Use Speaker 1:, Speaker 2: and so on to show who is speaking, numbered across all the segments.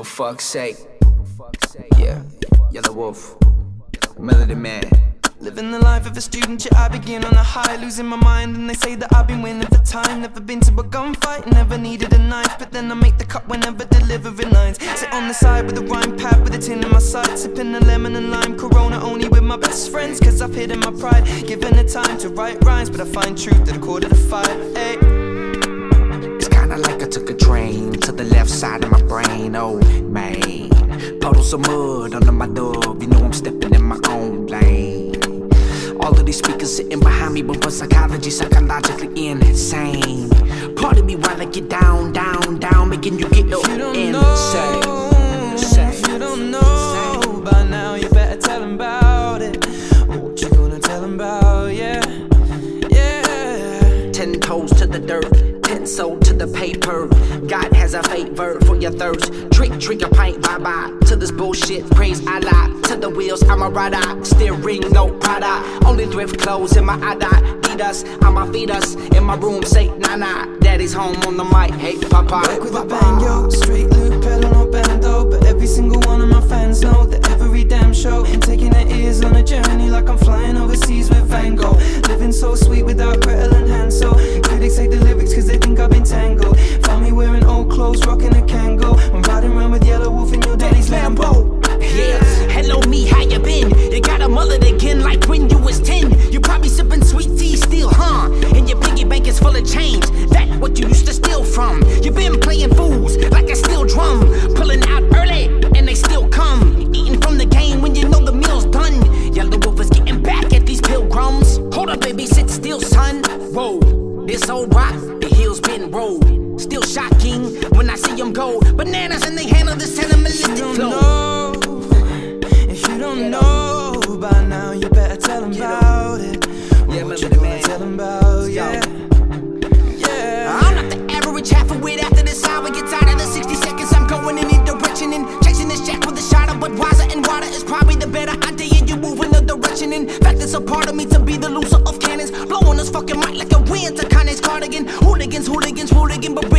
Speaker 1: For fuck's sake. Yeah, Yellow Wolf. Melody Man.
Speaker 2: Living the life of a student, yeah, I begin on a high, losing my mind. And they say that I've been winning for time. Never been to a gunfight, never needed a knife. But then I make the cut whenever delivering lines. Sit on the side with a rhyme pad with a tin in my side. Sipping a lemon and lime, Corona only with my best friends. Cause I've hidden my pride, given the time to write rhymes. But I find truth at a quarter to five. Hey.
Speaker 3: Of mud under my dub. You know I'm stepping in my own lane. All of these speakers sitting behind me, but for psychology, psychologically insane. Part of me while I get down, down, down, making you get up
Speaker 2: You don't
Speaker 3: and
Speaker 2: know.
Speaker 3: say, say,
Speaker 2: If you don't know by now, you better tell him about it. What you gonna tell him about? Yeah, yeah.
Speaker 3: Ten toes to the dirt, pencil to the paper. God has a favor for your thirst. Drink, drink a pint, bye bye to this bullshit. Praise Allah to the wheels, I'm a rider. Steering, no Prada. Only thrift clothes in my Ada. Adidas, I'ma feed us in my room. Say nana. Daddy's home on the mic. Hey, papa.
Speaker 2: Back with a bang, yo. Straight loop, pedal, no bando. But every single one of my fans know
Speaker 3: full of change. That what you used to steal from. You've been playing fools like a steel drum. Pulling out early and they still come. Eating from the game when you know the meal's done. Yellow Wolf getting back at these pilgrims. Hold up, baby, sit still, son. Whoa, this old rock, the heels been rolled. Still shocking when I see them go bananas and they handle
Speaker 2: you don't
Speaker 3: flow.
Speaker 2: know, if you don't know
Speaker 3: cardigan. Hooligans, hooligans, hooligan, but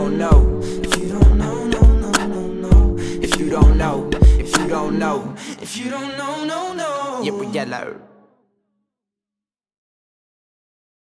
Speaker 3: don't know,
Speaker 2: if you don't know, no, no, no, no.
Speaker 3: if you don't know, if you don't know,
Speaker 2: If you don't know, no, no.
Speaker 3: yeah, we yellow.